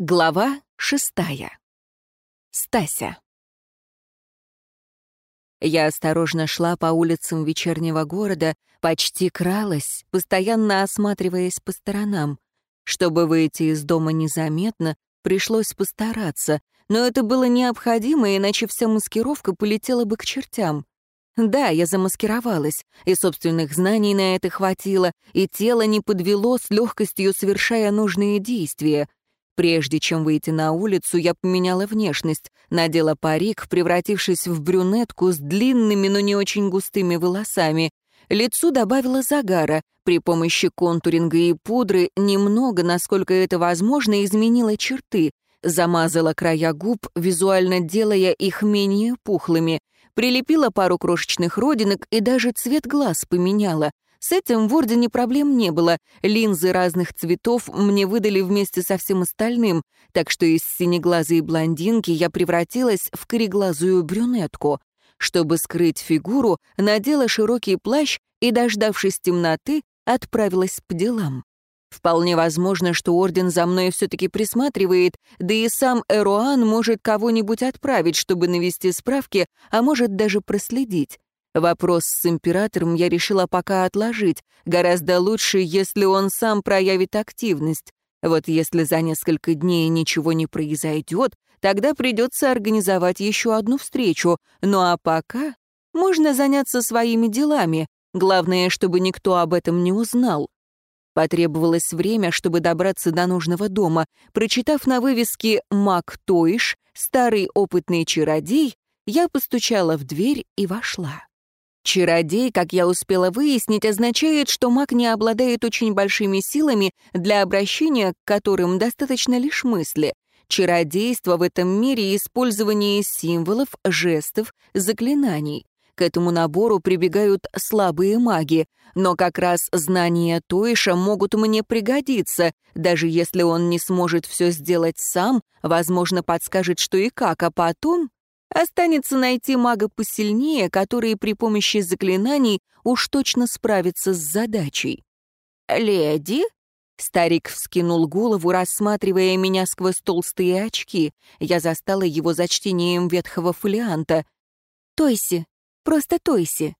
Глава шестая. Стася. Я осторожно шла по улицам вечернего города, почти кралась, постоянно осматриваясь по сторонам. Чтобы выйти из дома незаметно, пришлось постараться, но это было необходимо, иначе вся маскировка полетела бы к чертям. Да, я замаскировалась, и собственных знаний на это хватило, и тело не подвело с легкостью, совершая нужные действия — Прежде чем выйти на улицу, я поменяла внешность, надела парик, превратившись в брюнетку с длинными, но не очень густыми волосами. Лицу добавила загара. При помощи контуринга и пудры немного, насколько это возможно, изменила черты. Замазала края губ, визуально делая их менее пухлыми. Прилепила пару крошечных родинок и даже цвет глаз поменяла. С этим в Ордене проблем не было. Линзы разных цветов мне выдали вместе со всем остальным, так что из синеглазой блондинки я превратилась в кореглазую брюнетку. Чтобы скрыть фигуру, надела широкий плащ и, дождавшись темноты, отправилась по делам. Вполне возможно, что Орден за мной все-таки присматривает, да и сам Эруан может кого-нибудь отправить, чтобы навести справки, а может даже проследить. Вопрос с императором я решила пока отложить. Гораздо лучше, если он сам проявит активность. Вот если за несколько дней ничего не произойдет, тогда придется организовать еще одну встречу. Ну а пока можно заняться своими делами. Главное, чтобы никто об этом не узнал. Потребовалось время, чтобы добраться до нужного дома. Прочитав на вывеске «Мак Тойш», «Старый опытный чародей», я постучала в дверь и вошла. Чародей, как я успела выяснить, означает, что маг не обладает очень большими силами, для обращения к которым достаточно лишь мысли. Чародейство в этом мире — использование символов, жестов, заклинаний. К этому набору прибегают слабые маги, но как раз знания Тойша могут мне пригодиться. Даже если он не сможет все сделать сам, возможно, подскажет, что и как, а потом Останется найти мага посильнее, который при помощи заклинаний уж точно справится с задачей. «Леди?» Старик вскинул голову, рассматривая меня сквозь толстые очки. Я застала его за чтением ветхого фолианта. «Тойси, просто Тойси».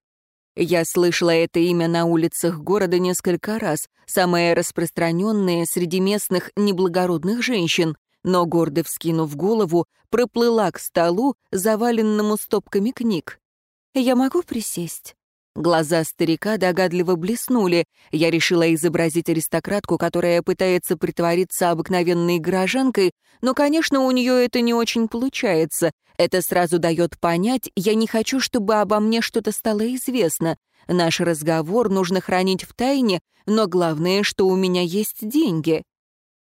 Я слышала это имя на улицах города несколько раз, самое распространенное среди местных неблагородных женщин но, гордо вскинув голову, проплыла к столу, заваленному стопками книг. «Я могу присесть?» Глаза старика догадливо блеснули. Я решила изобразить аристократку, которая пытается притвориться обыкновенной горожанкой, но, конечно, у нее это не очень получается. Это сразу дает понять, я не хочу, чтобы обо мне что-то стало известно. Наш разговор нужно хранить в тайне, но главное, что у меня есть деньги.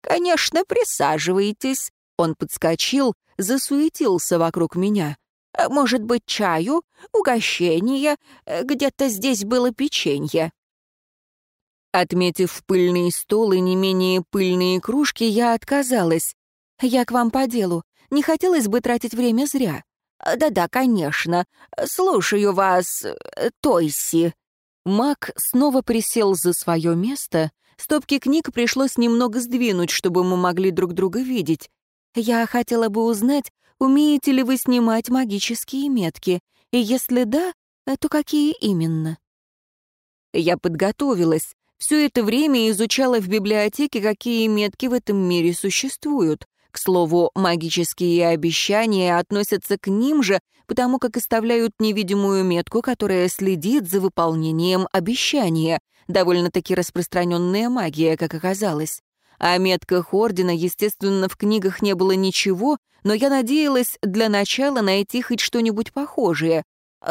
«Конечно, присаживайтесь». Он подскочил, засуетился вокруг меня. «Э, «Может быть, чаю, угощение? Э, где-то здесь было печенье». Отметив пыльный стол и не менее пыльные кружки, я отказалась. «Я к вам по делу. Не хотелось бы тратить время зря». «Да-да, конечно. Слушаю вас, Тойси». Мак снова присел за свое место, Стопки книг пришлось немного сдвинуть, чтобы мы могли друг друга видеть. Я хотела бы узнать, умеете ли вы снимать магические метки, и если да, то какие именно? Я подготовилась. Все это время изучала в библиотеке, какие метки в этом мире существуют. К слову, магические обещания относятся к ним же, потому как оставляют невидимую метку, которая следит за выполнением обещания. Довольно-таки распространенная магия, как оказалось. О метках Ордена, естественно, в книгах не было ничего, но я надеялась для начала найти хоть что-нибудь похожее.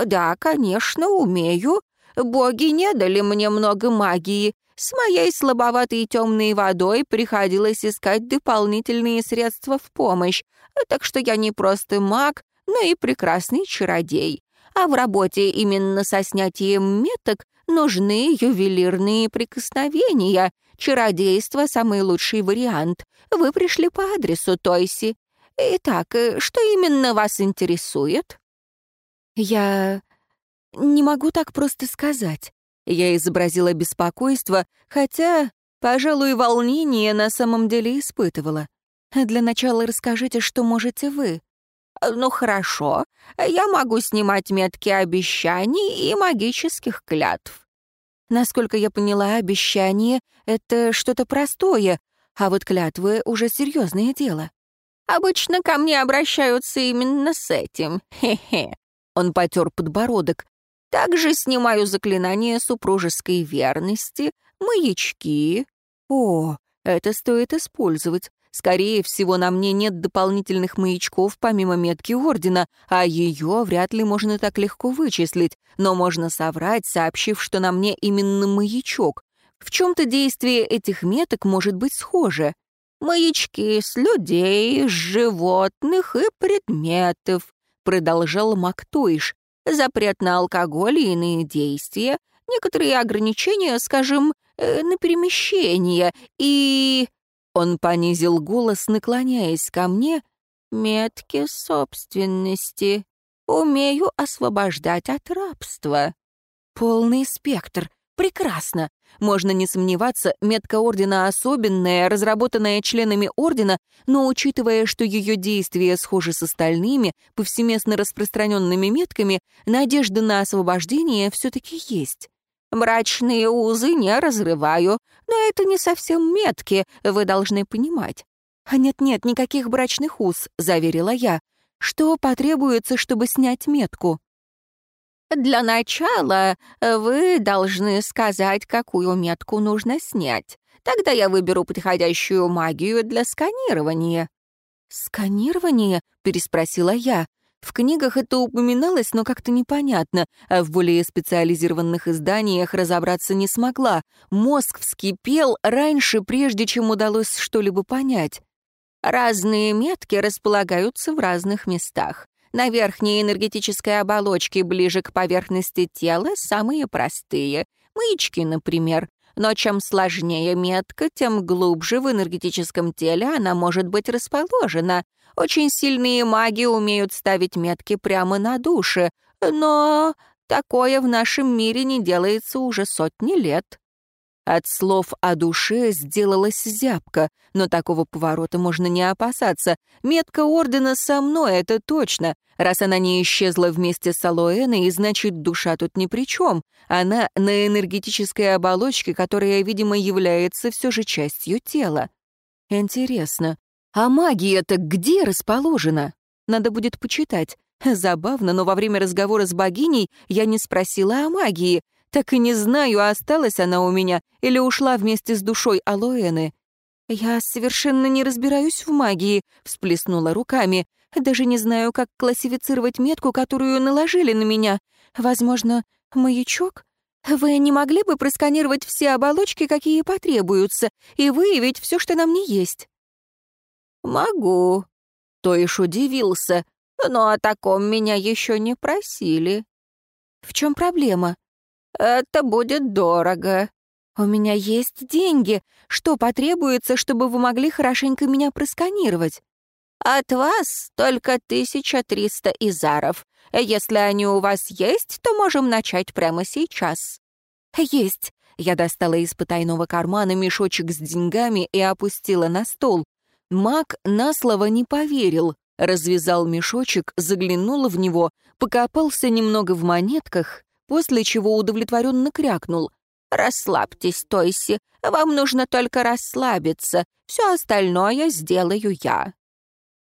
«Да, конечно, умею. Боги не дали мне много магии. С моей слабоватой темной водой приходилось искать дополнительные средства в помощь, так что я не просто маг, но и прекрасный чародей. А в работе именно со снятием меток нужны ювелирные прикосновения. Чародейство — самый лучший вариант. Вы пришли по адресу Тойси. Итак, что именно вас интересует? Я не могу так просто сказать. Я изобразила беспокойство, хотя, пожалуй, волнение на самом деле испытывала. Для начала расскажите, что можете вы». «Ну хорошо, я могу снимать метки обещаний и магических клятв». Насколько я поняла, обещание — это что-то простое, а вот клятвы — уже серьезное дело. Обычно ко мне обращаются именно с этим. Хе-хе. Он потер подбородок. Также снимаю заклинание супружеской верности, маячки. О, это стоит использовать. Скорее всего, на мне нет дополнительных маячков помимо метки Ордена, а ее вряд ли можно так легко вычислить, но можно соврать, сообщив, что на мне именно маячок. В чем-то действие этих меток может быть схоже. «Маячки с людей, с животных и предметов», — продолжал Мактуиш. «Запрет на алкоголь и иные действия, некоторые ограничения, скажем, э, на перемещение и...» Он понизил голос, наклоняясь ко мне. «Метки собственности. Умею освобождать от рабства». Полный спектр. Прекрасно. Можно не сомневаться, метка Ордена особенная, разработанная членами Ордена, но учитывая, что ее действия схожи с остальными, повсеместно распространенными метками, надежда на освобождение все-таки есть. Мрачные узы не разрываю, но это не совсем метки, вы должны понимать. «А нет-нет, никаких брачных уз», — заверила я. «Что потребуется, чтобы снять метку?» «Для начала вы должны сказать, какую метку нужно снять. Тогда я выберу подходящую магию для сканирования». «Сканирование?» — переспросила я. В книгах это упоминалось, но как-то непонятно, а в более специализированных изданиях разобраться не смогла. Мозг вскипел раньше, прежде чем удалось что-либо понять. Разные метки располагаются в разных местах. На верхней энергетической оболочке ближе к поверхности тела самые простые. Маячки, например. Но чем сложнее метка, тем глубже в энергетическом теле она может быть расположена. Очень сильные маги умеют ставить метки прямо на душе, но такое в нашем мире не делается уже сотни лет. От слов о душе сделалась зябка, но такого поворота можно не опасаться. Метка Ордена со мной, это точно. Раз она не исчезла вместе с Алоэной, значит, душа тут ни при чем. Она на энергетической оболочке, которая, видимо, является все же частью тела. Интересно, а магия-то где расположена? Надо будет почитать. Забавно, но во время разговора с богиней я не спросила о магии. Так и не знаю, осталась она у меня или ушла вместе с душой Алоэны. «Я совершенно не разбираюсь в магии», — всплеснула руками. «Даже не знаю, как классифицировать метку, которую наложили на меня. Возможно, маячок? Вы не могли бы просканировать все оболочки, какие потребуются, и выявить все, что на мне есть?» «Могу». Тоиш удивился, но о таком меня еще не просили. «В чем проблема?» «Это будет дорого». «У меня есть деньги. Что потребуется, чтобы вы могли хорошенько меня просканировать?» «От вас только 1300 изаров. Если они у вас есть, то можем начать прямо сейчас». «Есть». Я достала из потайного кармана мешочек с деньгами и опустила на стол. Маг на слово не поверил, развязал мешочек, заглянул в него, покопался немного в монетках, после чего удовлетворенно крякнул. «Расслабьтесь, Тойси, вам нужно только расслабиться, все остальное сделаю я».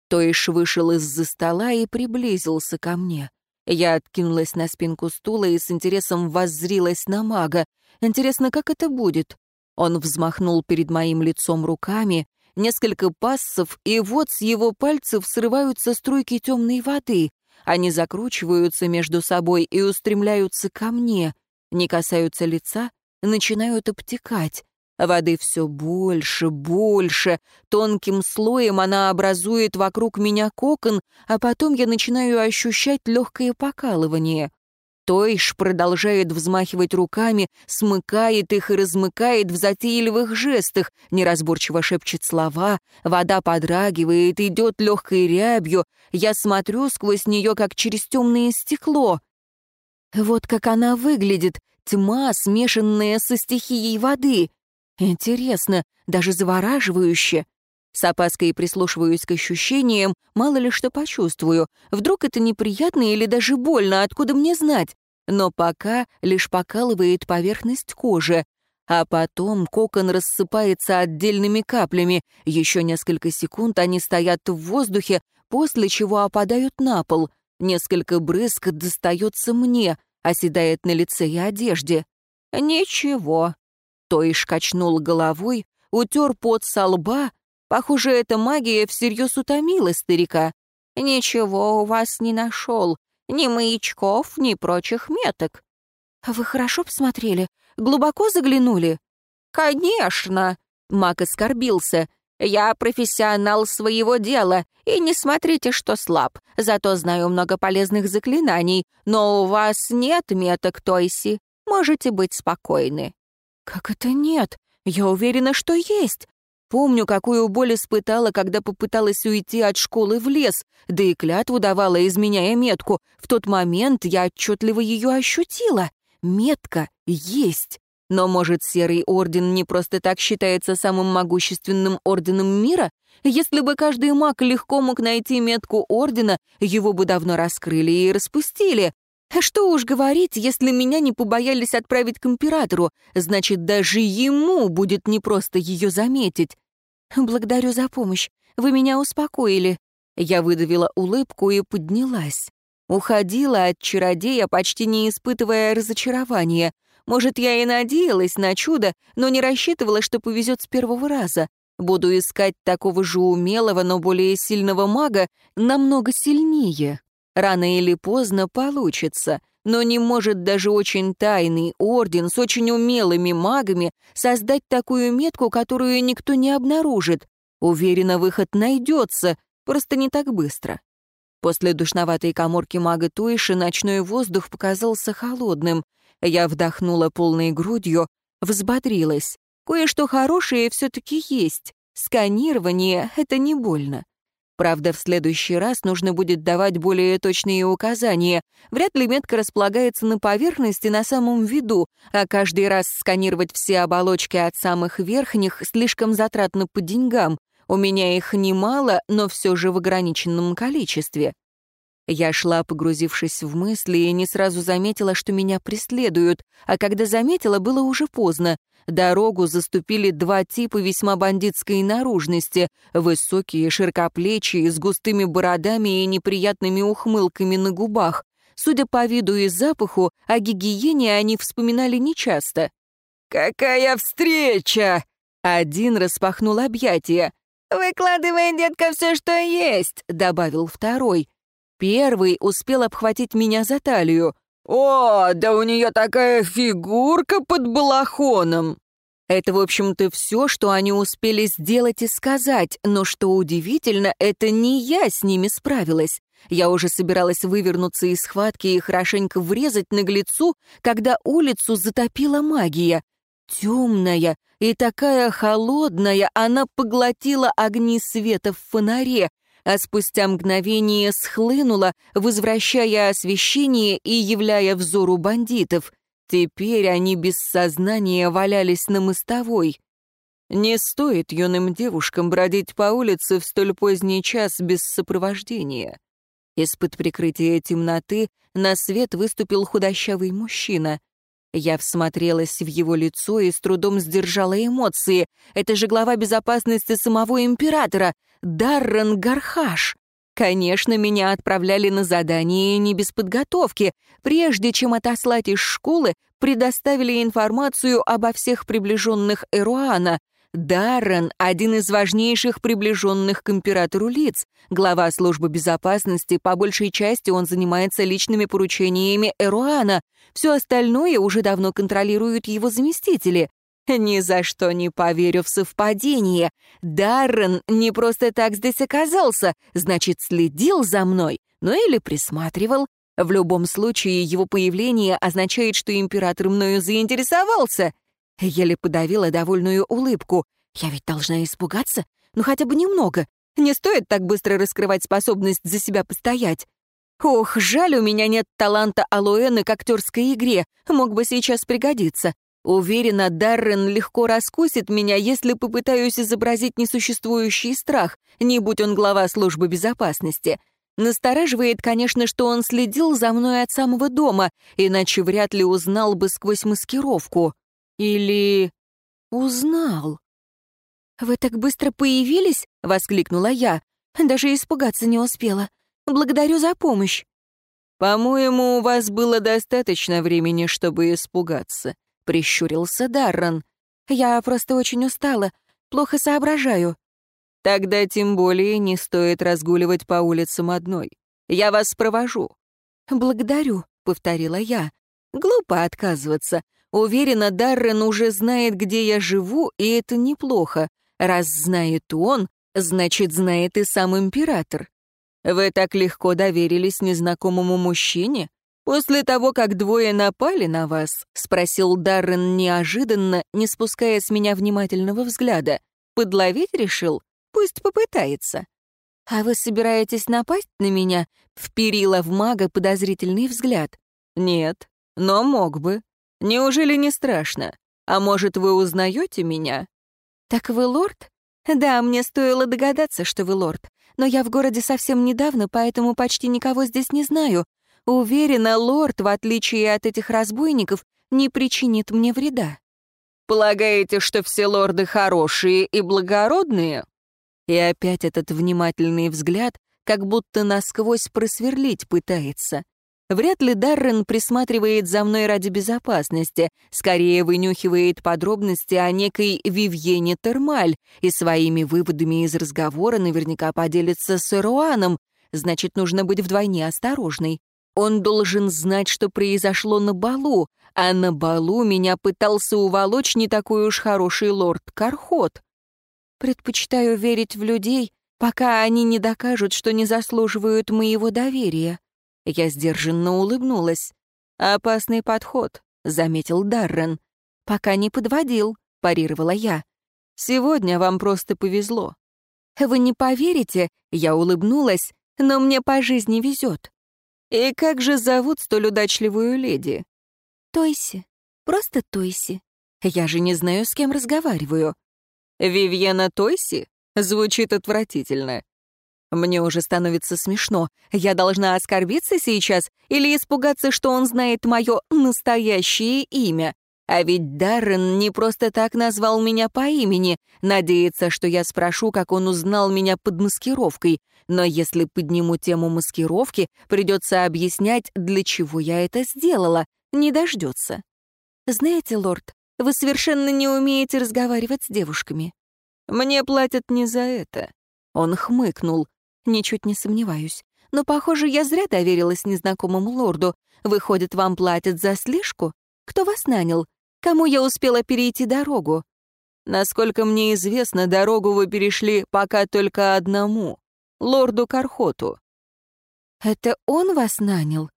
Тойш вышел из-за стола и приблизился ко мне. Я откинулась на спинку стула и с интересом воззрилась на мага. Интересно, как это будет? Он взмахнул перед моим лицом руками, несколько пассов, и вот с его пальцев срываются струйки темной воды. Они закручиваются между собой и устремляются ко мне, не касаются лица, начинают обтекать. Воды все больше, больше. Тонким слоем она образует вокруг меня кокон, а потом я начинаю ощущать легкое покалывание. Тойш продолжает взмахивать руками, смыкает их и размыкает в затейливых жестах, неразборчиво шепчет слова, вода подрагивает, идет легкой рябью, я смотрю сквозь нее, как через темное стекло. Вот как она выглядит, тьма, смешанная со стихией воды. Интересно, даже завораживающе. С опаской прислушиваюсь к ощущениям, мало ли что почувствую. Вдруг это неприятно или даже больно, откуда мне знать? Но пока лишь покалывает поверхность кожи. А потом кокон рассыпается отдельными каплями. Еще несколько секунд они стоят в воздухе, после чего опадают на пол. Несколько брызг достается мне, оседает на лице и одежде. «Ничего». Тойш качнул головой, утер пот со лба. Похоже, эта магия всерьез утомила старика. «Ничего у вас не нашел. Ни маячков, ни прочих меток». «Вы хорошо посмотрели? Глубоко заглянули?» «Конечно!» — маг оскорбился. «Я профессионал своего дела, и не смотрите, что слаб. Зато знаю много полезных заклинаний, но у вас нет меток Тойси. Можете быть спокойны». «Как это нет? Я уверена, что есть. Помню, какую боль испытала, когда попыталась уйти от школы в лес, да и клятву давала, изменяя метку. В тот момент я отчетливо ее ощутила. Метка есть. Но, может, Серый Орден не просто так считается самым могущественным орденом мира? Если бы каждый маг легко мог найти метку Ордена, его бы давно раскрыли и распустили. Что уж говорить, если меня не побоялись отправить к императору, значит, даже ему будет непросто ее заметить. Благодарю за помощь. Вы меня успокоили. Я выдавила улыбку и поднялась. Уходила от чародея, почти не испытывая разочарования. Может, я и надеялась на чудо, но не рассчитывала, что повезет с первого раза. Буду искать такого же умелого, но более сильного мага намного сильнее. Рано или поздно получится, но не может даже очень тайный орден с очень умелыми магами создать такую метку, которую никто не обнаружит. Уверена, выход найдется, просто не так быстро. После душноватой коморки мага Туиши ночной воздух показался холодным. Я вдохнула полной грудью, взбодрилась. Кое-что хорошее все-таки есть. Сканирование — это не больно. Правда, в следующий раз нужно будет давать более точные указания. Вряд ли метка располагается на поверхности на самом виду, а каждый раз сканировать все оболочки от самых верхних слишком затратно по деньгам. У меня их немало, но все же в ограниченном количестве. Я шла, погрузившись в мысли, и не сразу заметила, что меня преследуют, а когда заметила, было уже поздно. Дорогу заступили два типа весьма бандитской наружности, высокие, широкоплечие, с густыми бородами и неприятными ухмылками на губах. Судя по виду и запаху, о гигиене они вспоминали нечасто. «Какая встреча!» Один распахнул объятия. «Выкладывай, детка, все, что есть», — добавил второй. Первый успел обхватить меня за талию. «О, да у нее такая фигурка под балахоном!» Это, в общем-то, все, что они успели сделать и сказать, но что удивительно, это не я с ними справилась. Я уже собиралась вывернуться из схватки и хорошенько врезать наглецу, когда улицу затопила магия. Темная и такая холодная, она поглотила огни света в фонаре, а спустя мгновение схлынула, возвращая освещение и являя взору бандитов. Теперь они без сознания валялись на мостовой. Не стоит юным девушкам бродить по улице в столь поздний час без сопровождения. Из-под прикрытия темноты на свет выступил худощавый мужчина. Я всмотрелась в его лицо и с трудом сдержала эмоции. Это же глава безопасности самого императора. Даррен Гархаш. Конечно, меня отправляли на задание не без подготовки. Прежде чем отослать из школы, предоставили информацию обо всех приближенных Эруана. Даррен — один из важнейших приближенных к императору лиц. Глава службы безопасности, по большей части он занимается личными поручениями Эруана. Все остальное уже давно контролируют его заместители. Ни за что не поверю в совпадение. Даррен не просто так здесь оказался, значит, следил за мной, ну или присматривал. В любом случае, его появление означает, что император мною заинтересовался. Еле подавила довольную улыбку. Я ведь должна испугаться? Ну, хотя бы немного. Не стоит так быстро раскрывать способность за себя постоять. Ох, жаль, у меня нет таланта Алоэны к актерской игре. Мог бы сейчас пригодиться. Уверена, Даррен легко раскусит меня, если попытаюсь изобразить несуществующий страх, не будь он глава службы безопасности. Настораживает, конечно, что он следил за мной от самого дома, иначе вряд ли узнал бы сквозь маскировку. Или... узнал. «Вы так быстро появились?» — воскликнула я. Даже испугаться не успела. Благодарю за помощь. «По-моему, у вас было достаточно времени, чтобы испугаться», прищурился Даррен. «Я просто очень устала, плохо соображаю». «Тогда тем более не стоит разгуливать по улицам одной. Я вас провожу». «Благодарю», — повторила я. «Глупо отказываться. Уверена, Даррен уже знает, где я живу, и это неплохо. Раз знает он, значит, знает и сам император. Вы так легко доверились незнакомому мужчине? «После того, как двое напали на вас?» — спросил Даррен неожиданно, не спуская с меня внимательного взгляда. «Подловить решил? Пусть попытается». «А вы собираетесь напасть на меня?» — вперила в мага подозрительный взгляд. «Нет, но мог бы. Неужели не страшно? А может, вы узнаете меня?» «Так вы лорд?» «Да, мне стоило догадаться, что вы лорд. Но я в городе совсем недавно, поэтому почти никого здесь не знаю. Уверена, лорд, в отличие от этих разбойников, не причинит мне вреда. Полагаете, что все лорды хорошие и благородные? И опять этот внимательный взгляд, как будто насквозь просверлить пытается. Вряд ли Даррен присматривает за мной ради безопасности, скорее вынюхивает подробности о некой Вивьене Термаль и своими выводами из разговора наверняка поделится с Эруаном, значит, нужно быть вдвойне осторожной. Он должен знать, что произошло на балу, а на балу меня пытался уволочь не такой уж хороший лорд Кархот. Предпочитаю верить в людей, пока они не докажут, что не заслуживают моего доверия. Я сдержанно улыбнулась. «Опасный подход», — заметил Даррен. «Пока не подводил», — парировала я. «Сегодня вам просто повезло». «Вы не поверите», — я улыбнулась, «но мне по жизни везет. «И как же зовут столь удачливую леди?» «Тойси. Просто Тойси. Я же не знаю, с кем разговариваю». «Вивьена Тойси?» Звучит отвратительно. Мне уже становится смешно. Я должна оскорбиться сейчас или испугаться, что он знает мое настоящее имя? А ведь Даррен не просто так назвал меня по имени, надеется, что я спрошу, как он узнал меня под маскировкой. Но если подниму тему маскировки, придется объяснять, для чего я это сделала. Не дождется. Знаете, лорд, вы совершенно не умеете разговаривать с девушками. Мне платят не за это. Он хмыкнул. Ничуть не сомневаюсь. Но, похоже, я зря доверилась незнакомому лорду. Выходит, вам платят за слежку? Кто вас нанял? Кому я успела перейти дорогу? Насколько мне известно, дорогу вы перешли пока только одному — лорду Кархоту. Это он вас нанял?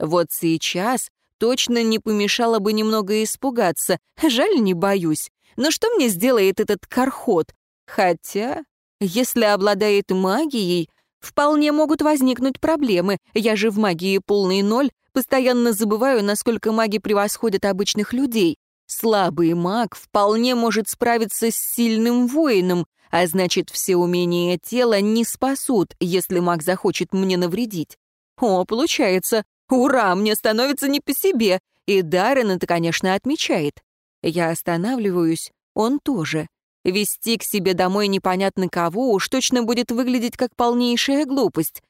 Вот сейчас точно не помешало бы немного испугаться. Жаль, не боюсь. Но что мне сделает этот Кархот? Хотя, если обладает магией, вполне могут возникнуть проблемы. Я же в магии полный ноль, постоянно забываю, насколько маги превосходят обычных людей. Слабый маг вполне может справиться с сильным воином, а значит, все умения тела не спасут, если маг захочет мне навредить. О, получается, ура, мне становится не по себе, и Даррен это, конечно, отмечает. Я останавливаюсь, он тоже. Вести к себе домой непонятно кого уж точно будет выглядеть как полнейшая глупость.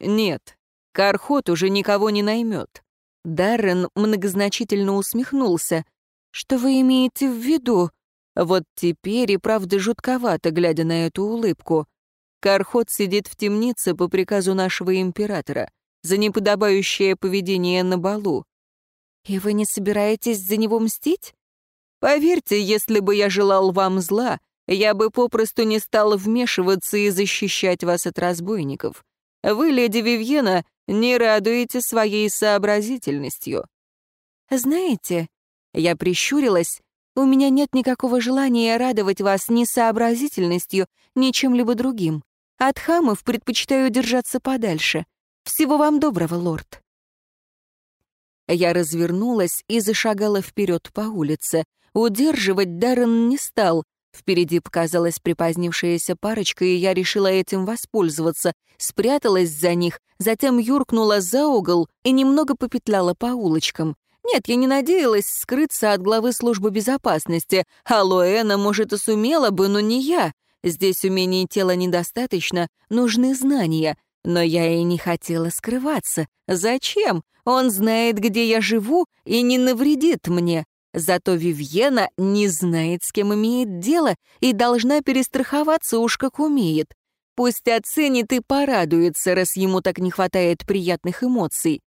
Нет, Кархот уже никого не наймет. Даррен многозначительно усмехнулся. «Что вы имеете в виду?» Вот теперь и правда жутковато, глядя на эту улыбку. Кархот сидит в темнице по приказу нашего императора за неподобающее поведение на балу. «И вы не собираетесь за него мстить?» «Поверьте, если бы я желал вам зла, я бы попросту не стал вмешиваться и защищать вас от разбойников. Вы, леди Вивьена, не радуете своей сообразительностью». «Знаете, я прищурилась. «У меня нет никакого желания радовать вас ни сообразительностью, ни чем-либо другим. От хамов предпочитаю держаться подальше. Всего вам доброго, лорд». Я развернулась и зашагала вперед по улице. Удерживать Даррен не стал. Впереди показалась припозднившаяся парочка, и я решила этим воспользоваться. Спряталась за них, затем юркнула за угол и немного попетляла по улочкам. Нет, я не надеялась скрыться от главы службы безопасности. Алоэна, может, и сумела бы, но не я. Здесь умений тела недостаточно, нужны знания. Но я и не хотела скрываться. Зачем? Он знает, где я живу, и не навредит мне. Зато Вивьена не знает, с кем имеет дело, и должна перестраховаться уж как умеет. Пусть оценит и порадуется, раз ему так не хватает приятных эмоций.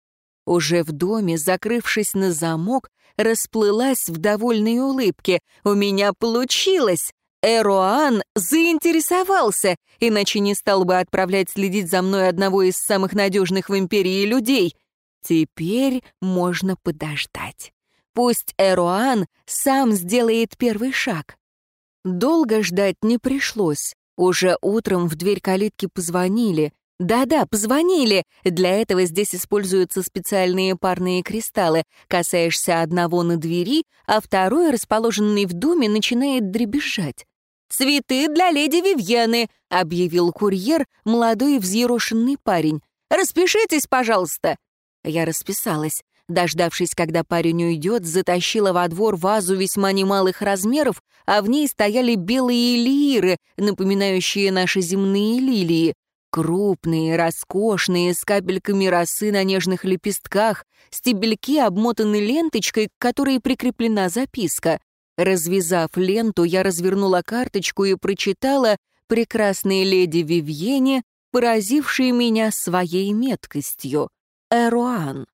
Уже в доме, закрывшись на замок, расплылась в довольной улыбке. «У меня получилось!» Эроан заинтересовался, иначе не стал бы отправлять следить за мной одного из самых надежных в империи людей. Теперь можно подождать. Пусть Эруан сам сделает первый шаг. Долго ждать не пришлось. Уже утром в дверь калитки позвонили. Да-да, позвонили. Для этого здесь используются специальные парные кристаллы. Касаешься одного на двери, а второй, расположенный в доме, начинает дребезжать. «Цветы для леди Вивьены», — объявил курьер, молодой взъерошенный парень. «Распишитесь, пожалуйста». Я расписалась. Дождавшись, когда парень уйдет, затащила во двор вазу весьма немалых размеров, а в ней стояли белые лиры, напоминающие наши земные лилии. Крупные, роскошные, с капельками росы на нежных лепестках, стебельки обмотаны ленточкой, к которой прикреплена записка. Развязав ленту, я развернула карточку и прочитала «Прекрасной леди Вивьене, поразившей меня своей меткостью. Эруан».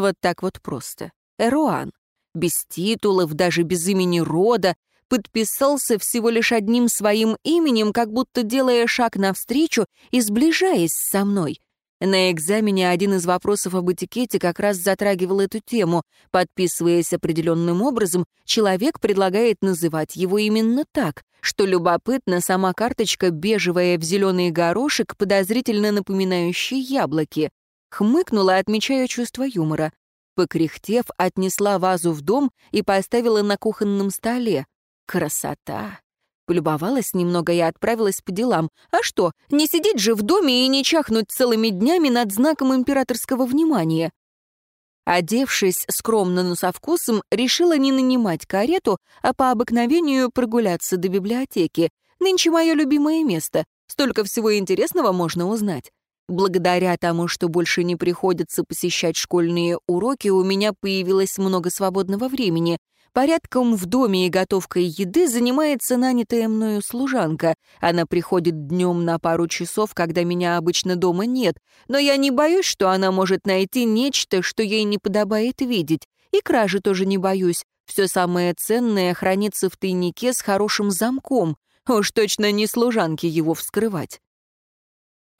Вот так вот просто. Эруан. Без титулов, даже без имени рода, подписался всего лишь одним своим именем, как будто делая шаг навстречу и сближаясь со мной. На экзамене один из вопросов об этикете как раз затрагивал эту тему. Подписываясь определенным образом, человек предлагает называть его именно так, что любопытно, сама карточка, бежевая в зеленый горошек, подозрительно напоминающий яблоки. Хмыкнула, отмечая чувство юмора. Покряхтев, отнесла вазу в дом и поставила на кухонном столе. Красота! Полюбовалась немного и отправилась по делам. А что, не сидеть же в доме и не чахнуть целыми днями над знаком императорского внимания? Одевшись скромно, но со вкусом, решила не нанимать карету, а по обыкновению прогуляться до библиотеки. Нынче мое любимое место. Столько всего интересного можно узнать. Благодаря тому, что больше не приходится посещать школьные уроки, у меня появилось много свободного времени. Порядком в доме и готовкой еды занимается нанятая мною служанка. Она приходит днем на пару часов, когда меня обычно дома нет, но я не боюсь, что она может найти нечто, что ей не подобает видеть. И кражи тоже не боюсь. Все самое ценное хранится в тайнике с хорошим замком. Уж точно не служанке его вскрывать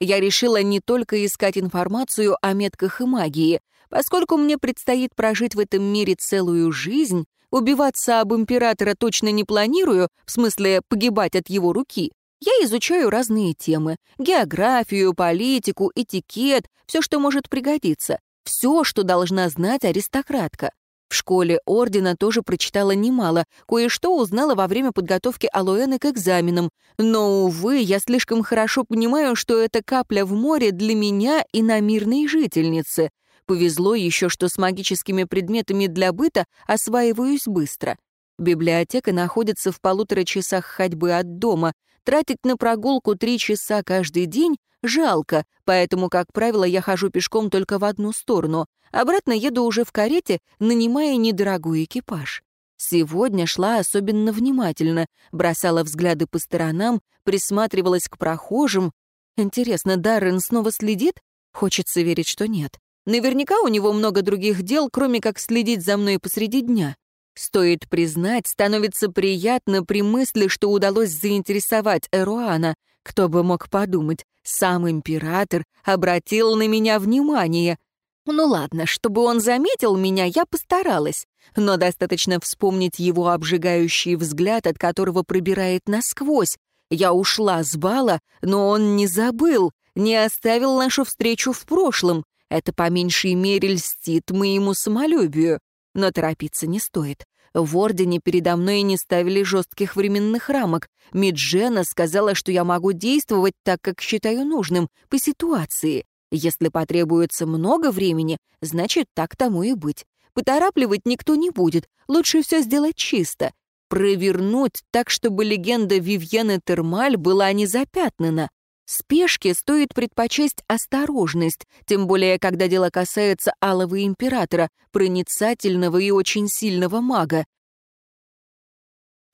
я решила не только искать информацию о метках и магии. Поскольку мне предстоит прожить в этом мире целую жизнь, убиваться об императора точно не планирую, в смысле погибать от его руки, я изучаю разные темы — географию, политику, этикет, все, что может пригодиться, все, что должна знать аристократка. В школе ордена тоже прочитала немало, кое-что узнала во время подготовки Алоэны к экзаменам. Но, увы, я слишком хорошо понимаю, что это капля в море для меня и на мирной жительницы. Повезло еще, что с магическими предметами для быта осваиваюсь быстро. Библиотека находится в полутора часах ходьбы от дома. Тратить на прогулку три часа каждый день жалко, поэтому, как правило, я хожу пешком только в одну сторону. Обратно еду уже в карете, нанимая недорогой экипаж. Сегодня шла особенно внимательно, бросала взгляды по сторонам, присматривалась к прохожим. Интересно, Даррен снова следит? Хочется верить, что нет. Наверняка у него много других дел, кроме как следить за мной посреди дня. Стоит признать, становится приятно при мысли, что удалось заинтересовать Эруана. Кто бы мог подумать, сам император обратил на меня внимание. Ну ладно, чтобы он заметил меня, я постаралась. Но достаточно вспомнить его обжигающий взгляд, от которого пробирает насквозь. Я ушла с бала, но он не забыл, не оставил нашу встречу в прошлом. Это по меньшей мере льстит моему самолюбию. Но торопиться не стоит. В Ордене передо мной не ставили жестких временных рамок. Миджена сказала, что я могу действовать так, как считаю нужным, по ситуации. Если потребуется много времени, значит, так тому и быть. Поторапливать никто не будет, лучше все сделать чисто. Провернуть так, чтобы легенда Вивьены Термаль была не запятнана. Спешке стоит предпочесть осторожность, тем более, когда дело касается Алого Императора, проницательного и очень сильного мага.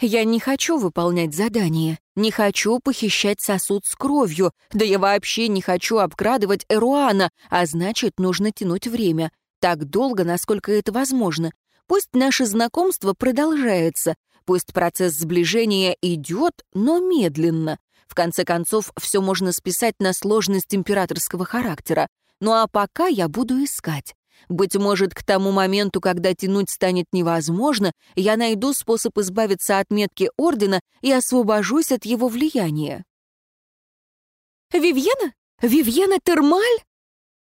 Я не хочу выполнять задание, не хочу похищать сосуд с кровью, да я вообще не хочу обкрадывать Эруана, а значит, нужно тянуть время. Так долго, насколько это возможно. Пусть наше знакомство продолжается, пусть процесс сближения идет, но медленно. В конце концов, все можно списать на сложность императорского характера. Ну а пока я буду искать. Быть может, к тому моменту, когда тянуть станет невозможно, я найду способ избавиться от метки Ордена и освобожусь от его влияния. «Вивьена? Вивьена Термаль?»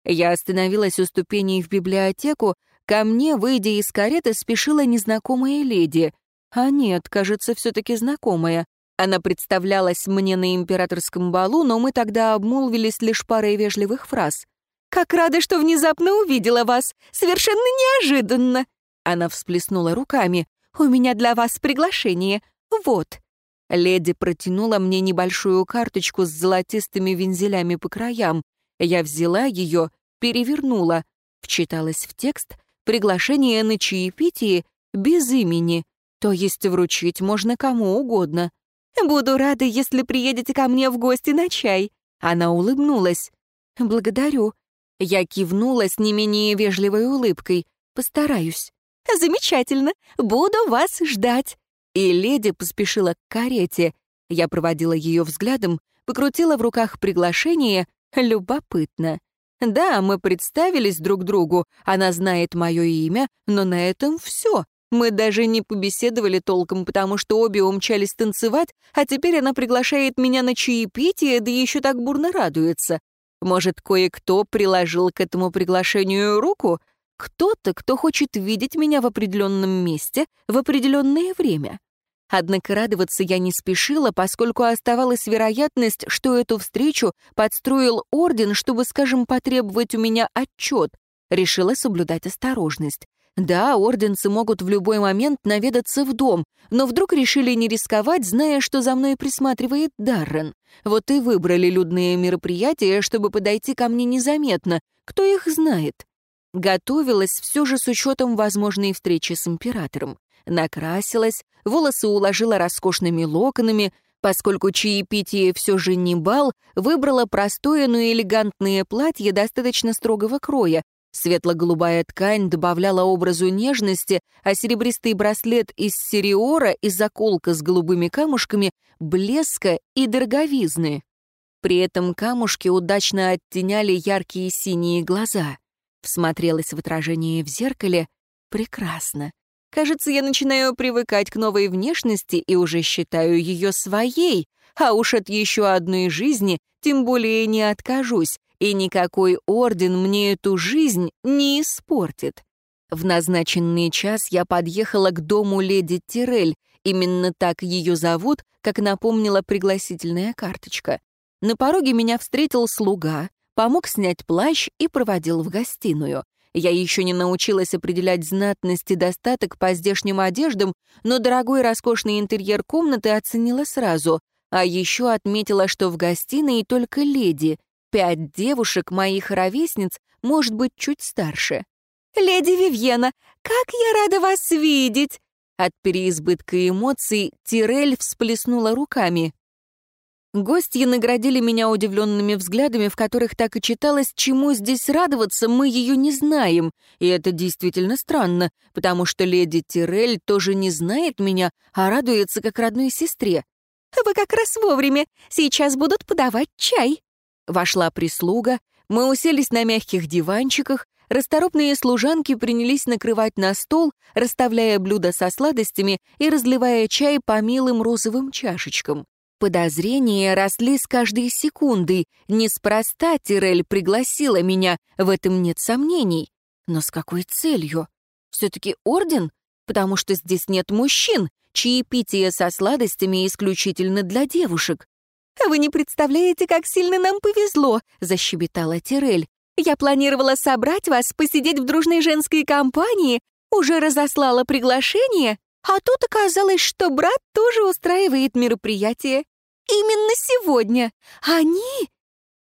Я остановилась у ступеней в библиотеку, ко мне, выйдя из кареты, спешила незнакомая леди. А нет, кажется, все-таки знакомая. Она представлялась мне на императорском балу, но мы тогда обмолвились лишь парой вежливых фраз. «Как рада, что внезапно увидела вас! Совершенно неожиданно!» Она всплеснула руками. «У меня для вас приглашение. Вот». Леди протянула мне небольшую карточку с золотистыми вензелями по краям. Я взяла ее, перевернула, вчиталась в текст «Приглашение на чаепитие без имени», то есть вручить можно кому угодно. Буду рада, если приедете ко мне в гости на чай». Она улыбнулась. «Благодарю». Я кивнула с не менее вежливой улыбкой. «Постараюсь». «Замечательно. Буду вас ждать». И леди поспешила к карете. Я проводила ее взглядом, покрутила в руках приглашение. Любопытно. Да, мы представились друг другу, она знает мое имя, но на этом все. Мы даже не побеседовали толком, потому что обе умчались танцевать, а теперь она приглашает меня на чаепитие, да еще так бурно радуется. Может, кое-кто приложил к этому приглашению руку? Кто-то, кто хочет видеть меня в определенном месте в определенное время. Однако радоваться я не спешила, поскольку оставалась вероятность, что эту встречу подстроил орден, чтобы, скажем, потребовать у меня отчет. Решила соблюдать осторожность. Да, орденцы могут в любой момент наведаться в дом, но вдруг решили не рисковать, зная, что за мной присматривает Даррен. Вот и выбрали людные мероприятия, чтобы подойти ко мне незаметно. Кто их знает? Готовилась все же с учетом возможной встречи с императором. Накрасилась, волосы уложила роскошными локонами, поскольку чаепитие все же не бал, выбрала простое, но элегантное платье достаточно строгого кроя, Светло-голубая ткань добавляла образу нежности, а серебристый браслет из сериора и заколка с голубыми камушками — блеска и дороговизны. При этом камушки удачно оттеняли яркие синие глаза. Всмотрелась в отражение в зеркале. Прекрасно. Кажется, я начинаю привыкать к новой внешности и уже считаю ее своей, а уж от еще одной жизни тем более не откажусь, и никакой орден мне эту жизнь не испортит. В назначенный час я подъехала к дому леди Тирель, именно так ее зовут, как напомнила пригласительная карточка. На пороге меня встретил слуга, помог снять плащ и проводил в гостиную. Я еще не научилась определять знатность и достаток по здешним одеждам, но дорогой роскошный интерьер комнаты оценила сразу, а еще отметила, что в гостиной только леди, Пять девушек, моих ровесниц, может быть, чуть старше. «Леди Вивьена, как я рада вас видеть!» От переизбытка эмоций Тирель всплеснула руками. Гости наградили меня удивленными взглядами, в которых так и читалось, чему здесь радоваться, мы ее не знаем. И это действительно странно, потому что леди Тирель тоже не знает меня, а радуется как родной сестре. «Вы как раз вовремя. Сейчас будут подавать чай». Вошла прислуга, мы уселись на мягких диванчиках, расторопные служанки принялись накрывать на стол, расставляя блюда со сладостями и разливая чай по милым розовым чашечкам. Подозрения росли с каждой секундой. Неспроста Тирель пригласила меня, в этом нет сомнений. Но с какой целью? Все-таки орден? Потому что здесь нет мужчин, чаепитие со сладостями исключительно для девушек. «Вы не представляете, как сильно нам повезло», — защебетала Тирель. «Я планировала собрать вас, посидеть в дружной женской компании, уже разослала приглашение, а тут оказалось, что брат тоже устраивает мероприятие. Именно сегодня. Они...»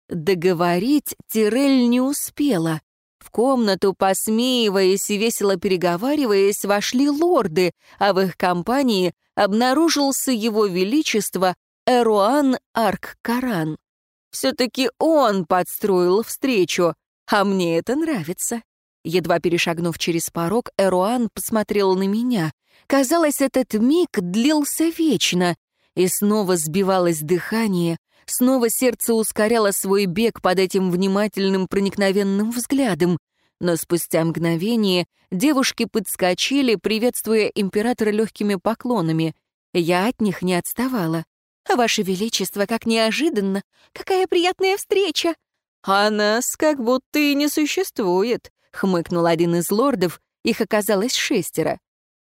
Договорить Тирель не успела. В комнату, посмеиваясь и весело переговариваясь, вошли лорды, а в их компании обнаружился его величество Эруан Арк-Каран. Все-таки он подстроил встречу, а мне это нравится. Едва перешагнув через порог, Эруан посмотрел на меня. Казалось, этот миг длился вечно. И снова сбивалось дыхание, снова сердце ускоряло свой бег под этим внимательным проникновенным взглядом. Но спустя мгновение девушки подскочили, приветствуя императора легкими поклонами. Я от них не отставала. «Ваше Величество, как неожиданно! Какая приятная встреча!» «А нас как будто и не существует», — хмыкнул один из лордов, их оказалось шестеро.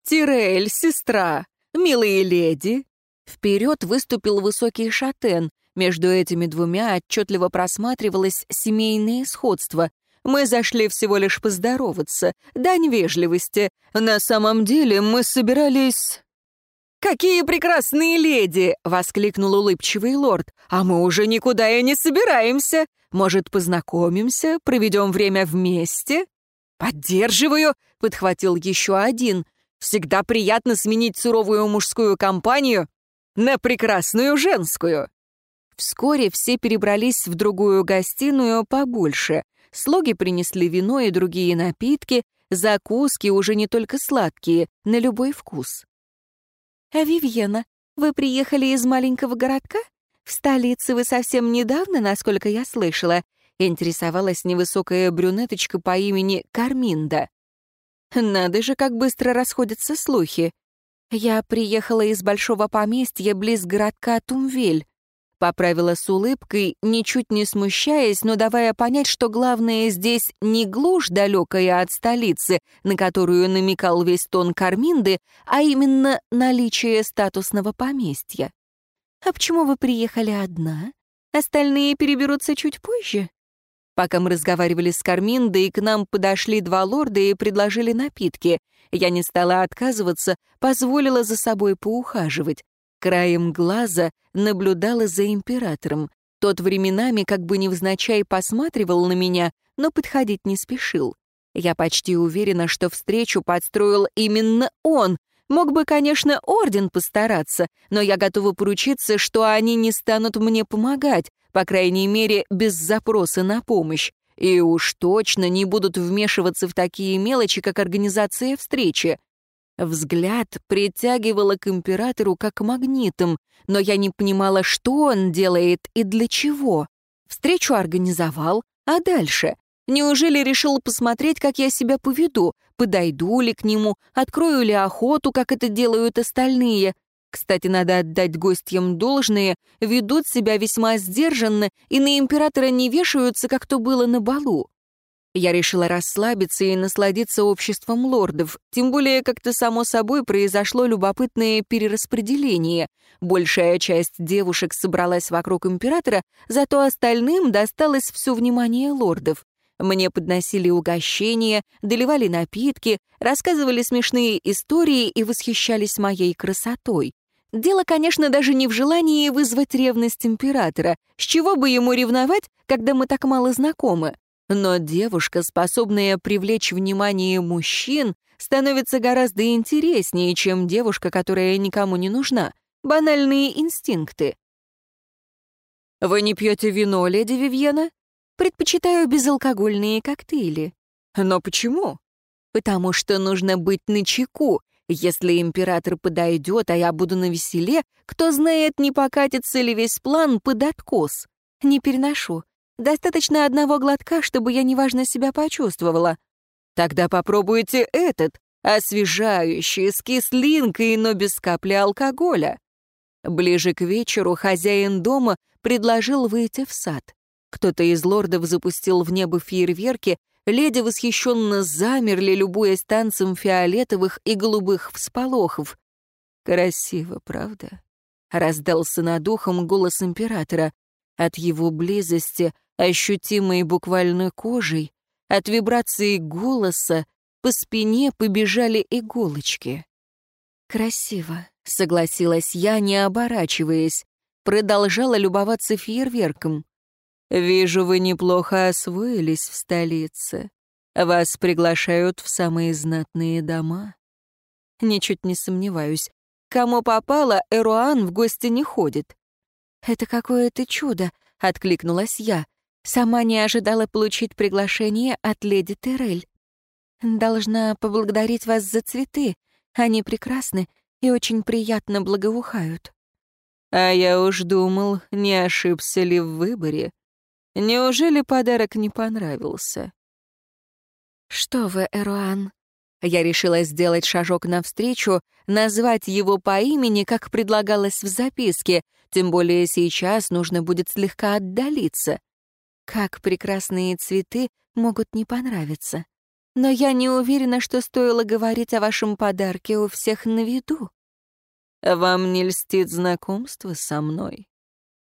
«Тирель, сестра, милые леди!» Вперед выступил высокий шатен. Между этими двумя отчетливо просматривалось семейное сходство. Мы зашли всего лишь поздороваться, дань вежливости. На самом деле мы собирались... «Какие прекрасные леди!» — воскликнул улыбчивый лорд. «А мы уже никуда и не собираемся. Может, познакомимся, проведем время вместе?» «Поддерживаю!» — подхватил еще один. «Всегда приятно сменить суровую мужскую компанию на прекрасную женскую». Вскоре все перебрались в другую гостиную побольше. Слуги принесли вино и другие напитки, закуски уже не только сладкие, на любой вкус. «А Вивьена, вы приехали из маленького городка? В столице вы совсем недавно, насколько я слышала интересовалась невысокая брюнеточка по имени Карминда. Надо же, как быстро расходятся слухи. Я приехала из большого поместья близ городка Тумвель. Поправила с улыбкой, ничуть не смущаясь, но давая понять, что главное здесь не глушь далекая от столицы, на которую намекал весь тон Карминды, а именно наличие статусного поместья. «А почему вы приехали одна? Остальные переберутся чуть позже?» Пока мы разговаривали с Карминдой, к нам подошли два лорда и предложили напитки. Я не стала отказываться, позволила за собой поухаживать. Краем глаза наблюдала за императором. Тот временами как бы невзначай посматривал на меня, но подходить не спешил. Я почти уверена, что встречу подстроил именно он. Мог бы, конечно, орден постараться, но я готова поручиться, что они не станут мне помогать, по крайней мере, без запроса на помощь, и уж точно не будут вмешиваться в такие мелочи, как организация встречи. Взгляд притягивало к императору как магнитом, но я не понимала, что он делает и для чего. Встречу организовал, а дальше? Неужели решил посмотреть, как я себя поведу, подойду ли к нему, открою ли охоту, как это делают остальные? Кстати, надо отдать гостям должное, ведут себя весьма сдержанно и на императора не вешаются, как то было на балу. Я решила расслабиться и насладиться обществом лордов, тем более как-то само собой произошло любопытное перераспределение. Большая часть девушек собралась вокруг императора, зато остальным досталось все внимание лордов. Мне подносили угощения, доливали напитки, рассказывали смешные истории и восхищались моей красотой. Дело, конечно, даже не в желании вызвать ревность императора. С чего бы ему ревновать, когда мы так мало знакомы? Но девушка, способная привлечь внимание мужчин, становится гораздо интереснее, чем девушка, которая никому не нужна. Банальные инстинкты. «Вы не пьете вино, леди Вивьена?» «Предпочитаю безалкогольные коктейли». «Но почему?» «Потому что нужно быть начеку, если император подойдет, а я буду на веселе, кто знает, не покатится ли весь план под откос. Не переношу. Достаточно одного глотка, чтобы я неважно себя почувствовала. Тогда попробуйте этот, освежающий, с кислинкой, но без капли алкоголя. Ближе к вечеру хозяин дома предложил выйти в сад. Кто-то из лордов запустил в небо фейерверки, леди восхищенно замерли, любуясь танцем фиолетовых и голубых всполохов. «Красиво, правда?» — раздался над ухом голос императора. От его близости, ощутимой буквально кожей, от вибрации голоса по спине побежали иголочки. «Красиво», — согласилась я, не оборачиваясь. Продолжала любоваться фейерверком. «Вижу, вы неплохо освоились в столице. Вас приглашают в самые знатные дома». Ничуть не сомневаюсь. Кому попало, Эруан в гости не ходит. «Это какое-то чудо», — откликнулась я. Сама не ожидала получить приглашение от леди Терель. Должна поблагодарить вас за цветы. Они прекрасны и очень приятно благоухают. А я уж думал, не ошибся ли в выборе. Неужели подарок не понравился? Что вы, Эруан? Я решила сделать шажок навстречу, назвать его по имени, как предлагалось в записке, тем более сейчас нужно будет слегка отдалиться. Как прекрасные цветы могут не понравиться. Но я не уверена, что стоило говорить о вашем подарке у всех на виду. Вам не льстит знакомство со мной?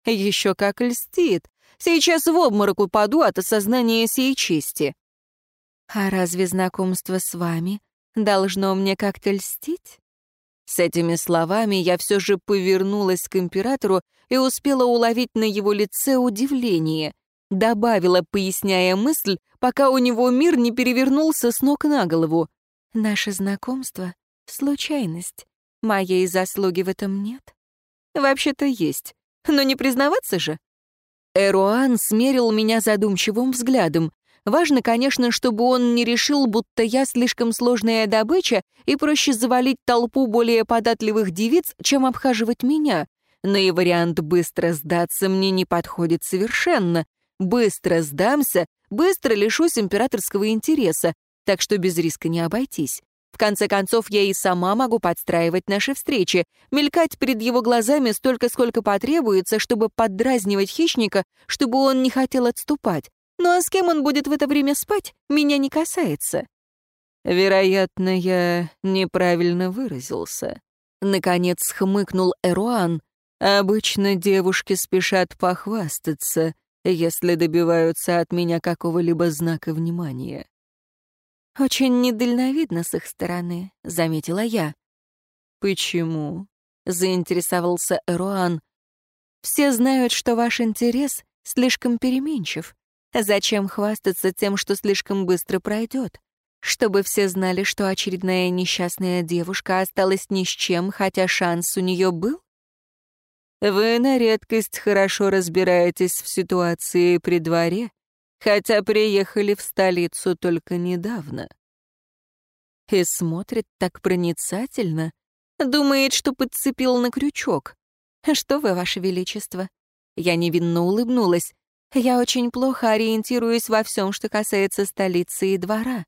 Еще как льстит. Сейчас в обморок упаду от осознания сей чести. А разве знакомство с вами должно мне как-то льстить? С этими словами я все же повернулась к императору и успела уловить на его лице удивление. Добавила, поясняя мысль, пока у него мир не перевернулся с ног на голову. «Наше знакомство — случайность. Моей заслуги в этом нет. Вообще-то есть, но не признаваться же». Эруан смерил меня задумчивым взглядом. Важно, конечно, чтобы он не решил, будто я слишком сложная добыча и проще завалить толпу более податливых девиц, чем обхаживать меня. Но и вариант быстро сдаться мне не подходит совершенно. Быстро сдамся, быстро лишусь императорского интереса, так что без риска не обойтись. В конце концов, я и сама могу подстраивать наши встречи, мелькать перед его глазами столько, сколько потребуется, чтобы поддразнивать хищника, чтобы он не хотел отступать. Ну а с кем он будет в это время спать, меня не касается. Вероятно, я неправильно выразился. Наконец хмыкнул Эруан. Обычно девушки спешат похвастаться — если добиваются от меня какого-либо знака внимания. «Очень недальновидно с их стороны», — заметила я. «Почему?» — заинтересовался Эруан. «Все знают, что ваш интерес слишком переменчив. Зачем хвастаться тем, что слишком быстро пройдет? Чтобы все знали, что очередная несчастная девушка осталась ни с чем, хотя шанс у нее был? Вы на редкость хорошо разбираетесь в ситуации при дворе, хотя приехали в столицу только недавно. И смотрит так проницательно, думает, что подцепил на крючок. Что вы, ваше величество? Я невинно улыбнулась. Я очень плохо ориентируюсь во всем, что касается столицы и двора.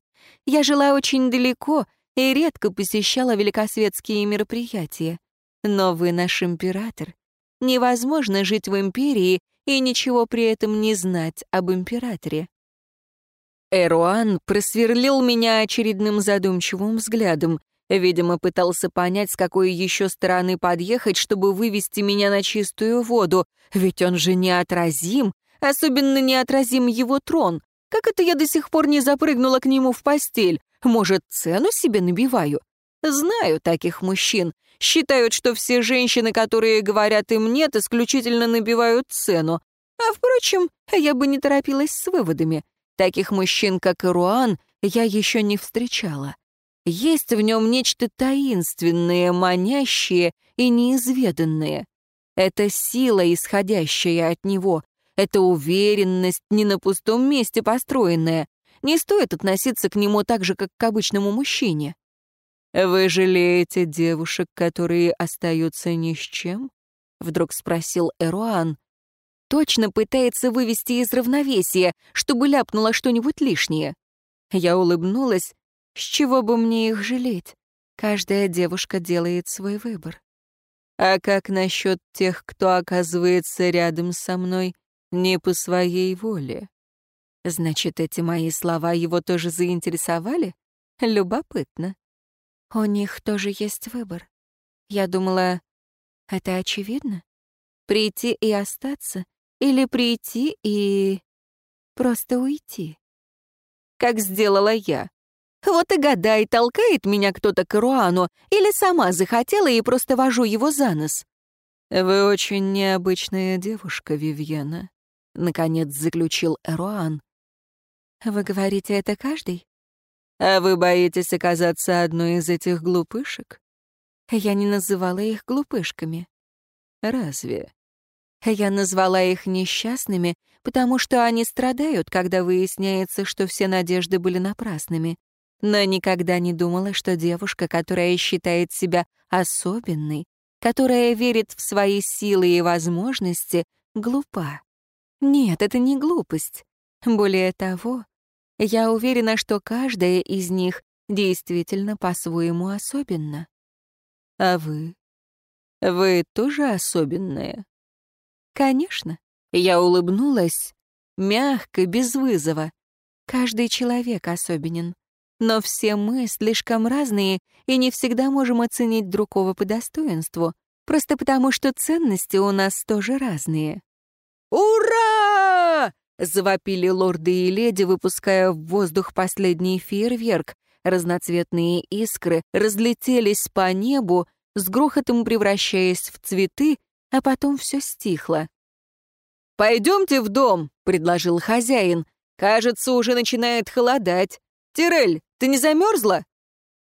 Я жила очень далеко и редко посещала великосветские мероприятия. Но вы наш император, Невозможно жить в империи и ничего при этом не знать об императоре. Эруан просверлил меня очередным задумчивым взглядом. Видимо, пытался понять, с какой еще стороны подъехать, чтобы вывести меня на чистую воду. Ведь он же неотразим, особенно неотразим его трон. Как это я до сих пор не запрыгнула к нему в постель? Может, цену себе набиваю? Знаю таких мужчин. Считают, что все женщины, которые говорят им «нет», исключительно набивают цену. А, впрочем, я бы не торопилась с выводами. Таких мужчин, как Ируан, я еще не встречала. Есть в нем нечто таинственное, манящее и неизведанное. Это сила, исходящая от него. Это уверенность, не на пустом месте построенная. Не стоит относиться к нему так же, как к обычному мужчине. «Вы жалеете девушек, которые остаются ни с чем?» — вдруг спросил Эруан. «Точно пытается вывести из равновесия, чтобы ляпнула что-нибудь лишнее». Я улыбнулась. «С чего бы мне их жалеть? Каждая девушка делает свой выбор». А как насчет тех, кто оказывается рядом со мной не по своей воле? Значит, эти мои слова его тоже заинтересовали? Любопытно. У них тоже есть выбор. Я думала, это очевидно. Прийти и остаться, или прийти и просто уйти. Как сделала я. Вот и гадай, толкает меня кто-то к Руану, или сама захотела и просто вожу его за нос. «Вы очень необычная девушка, Вивьена», — наконец заключил Эруан. «Вы говорите это каждый?» «А вы боитесь оказаться одной из этих глупышек?» Я не называла их глупышками. «Разве?» Я назвала их несчастными, потому что они страдают, когда выясняется, что все надежды были напрасными но никогда не думала, что девушка, которая считает себя особенной, которая верит в свои силы и возможности, глупа. Нет, это не глупость. Более того, я уверена, что каждая из них действительно по-своему особенна. А вы? Вы тоже особенная? Конечно. Я улыбнулась, мягко, без вызова. Каждый человек особенен. Но все мы слишком разные и не всегда можем оценить другого по достоинству, просто потому что ценности у нас тоже разные. Завопили лорды и леди, выпуская в воздух последний фейерверк. Разноцветные искры разлетелись по небу, с грохотом превращаясь в цветы, а потом все стихло. «Пойдемте в дом», — предложил хозяин. «Кажется, уже начинает холодать. Тирель, ты не замерзла?»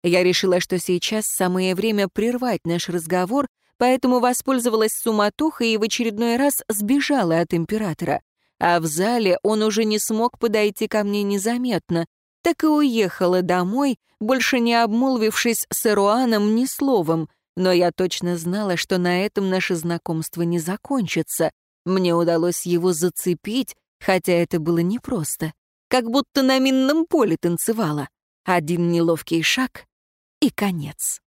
Я решила, что сейчас самое время прервать наш разговор, поэтому воспользовалась суматохой и в очередной раз сбежала от императора. А в зале он уже не смог подойти ко мне незаметно, так и уехала домой, больше не обмолвившись с Эруаном ни словом, но я точно знала, что на этом наше знакомство не закончится. Мне удалось его зацепить, хотя это было непросто, как будто на минном поле танцевала. Один неловкий шаг — и конец.